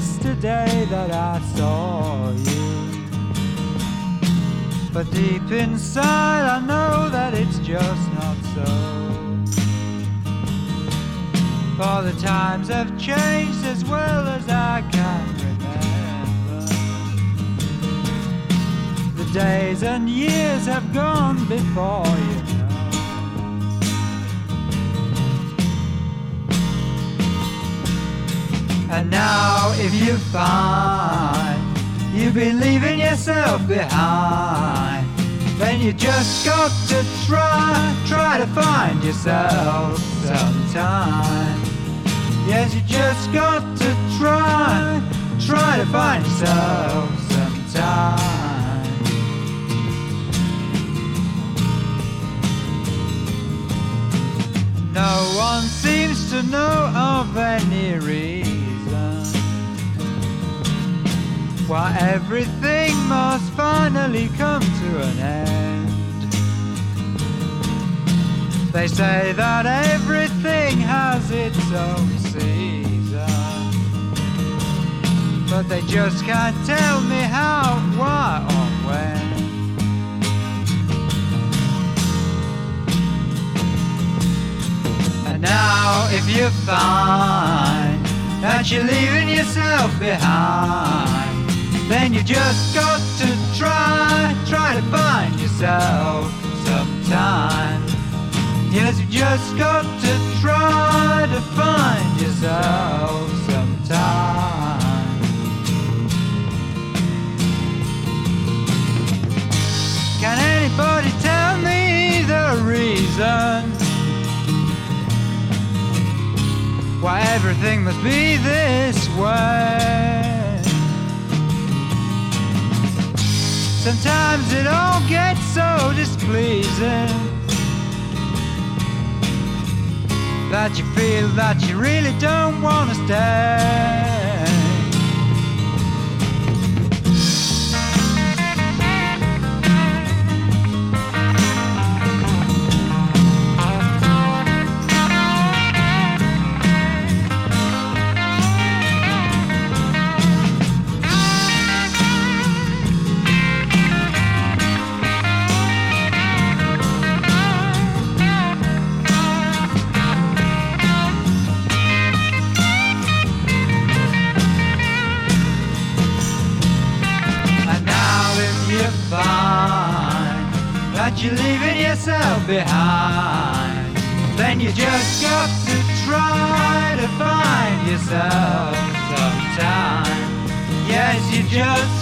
yesterday that I saw you. But deep inside, I know that it's just not so. For the times have changed as well as I can remember. The days and years have gone before you And now, if you find you've been leaving yourself behind, then you just got to try, try to find yourself sometime. Yes, you just got to try, try to find yourself sometime. No one seems to know of any reason why everything must finally come to an end. They say that everything has its own season, but they just can't tell me how, why, or when. Now, if you find that you're leaving yourself behind then you just got to try, try to find yourself sometime. Yes, you just got to try to find yourself sometime. Can anybody tell me the reason why everything must be this way? Sometimes it all gets so displeasing that you feel that you really don't want to stay. You're leaving yourself behind. Then you just got to try to find yourself sometime. Yes, you just